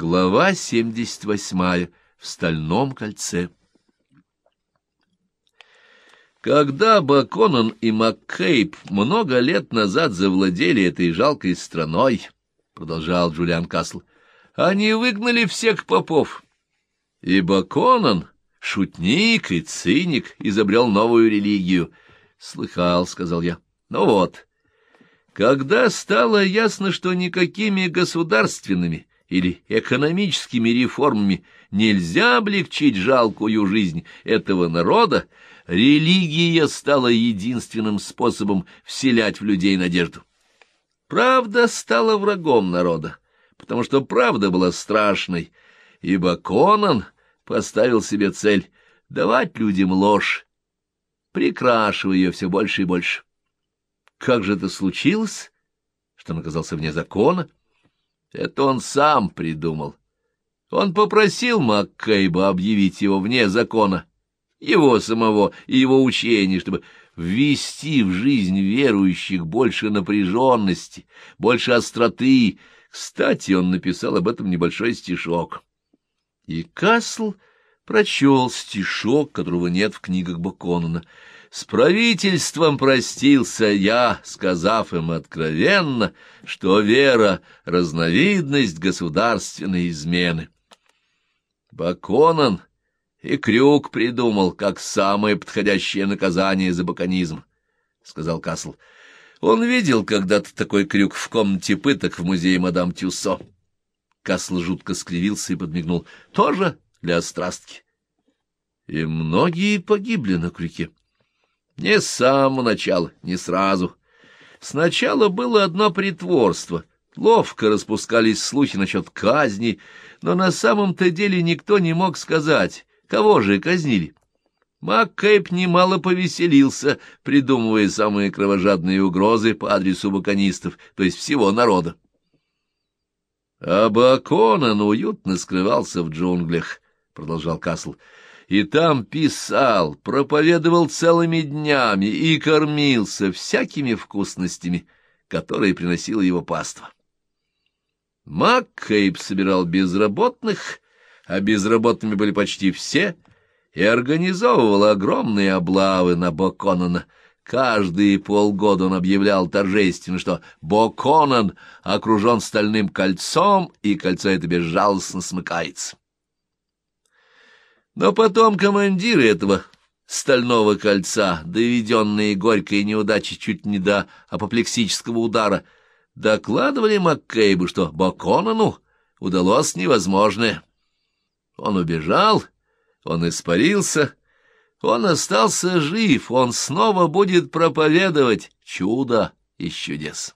Глава 78. В стальном кольце. Когда Баконан и Маккейб много лет назад завладели этой жалкой страной, — продолжал Джулиан Касл, — они выгнали всех попов. И Баконан, шутник и циник, изобрел новую религию. — Слыхал, — сказал я. — Ну вот. Когда стало ясно, что никакими государственными или экономическими реформами нельзя облегчить жалкую жизнь этого народа, религия стала единственным способом вселять в людей надежду. Правда стала врагом народа, потому что правда была страшной, ибо Конан поставил себе цель давать людям ложь, прикрашивая ее все больше и больше. Как же это случилось, что он оказался вне закона? Это он сам придумал. Он попросил Маккейба объявить его вне закона, его самого и его учений, чтобы ввести в жизнь верующих больше напряженности, больше остроты. Кстати, он написал об этом небольшой стишок. И Касл прочел стишок, которого нет в книгах Баконана. С правительством простился я, сказав им откровенно, что вера — разновидность государственной измены. Баконан и Крюк придумал, как самое подходящее наказание за баконизм, — сказал Касл. Он видел когда-то такой крюк в комнате пыток в музее мадам Тюссо. Касл жутко скривился и подмигнул. — Тоже для страстки. И многие погибли на крюке. Не с самого начала, не сразу. Сначала было одно притворство. Ловко распускались слухи насчет казни, но на самом-то деле никто не мог сказать, кого же казнили. Маккейп немало повеселился, придумывая самые кровожадные угрозы по адресу баконистов, то есть всего народа. А Баконан уютно скрывался в джунглях, — продолжал Касл и там писал, проповедовал целыми днями и кормился всякими вкусностями, которые приносила его паства. Маккейб собирал безработных, а безработными были почти все, и организовывал огромные облавы на Боконана. Каждые полгода он объявлял торжественно, что Боконан окружен стальным кольцом, и кольцо это безжалостно смыкается. Но потом командиры этого стального кольца, доведенные горькой неудачей чуть не до апоплексического удара, докладывали Маккейбу, что Баконану удалось невозможное. Он убежал, он испарился, он остался жив, он снова будет проповедовать чудо из чудес.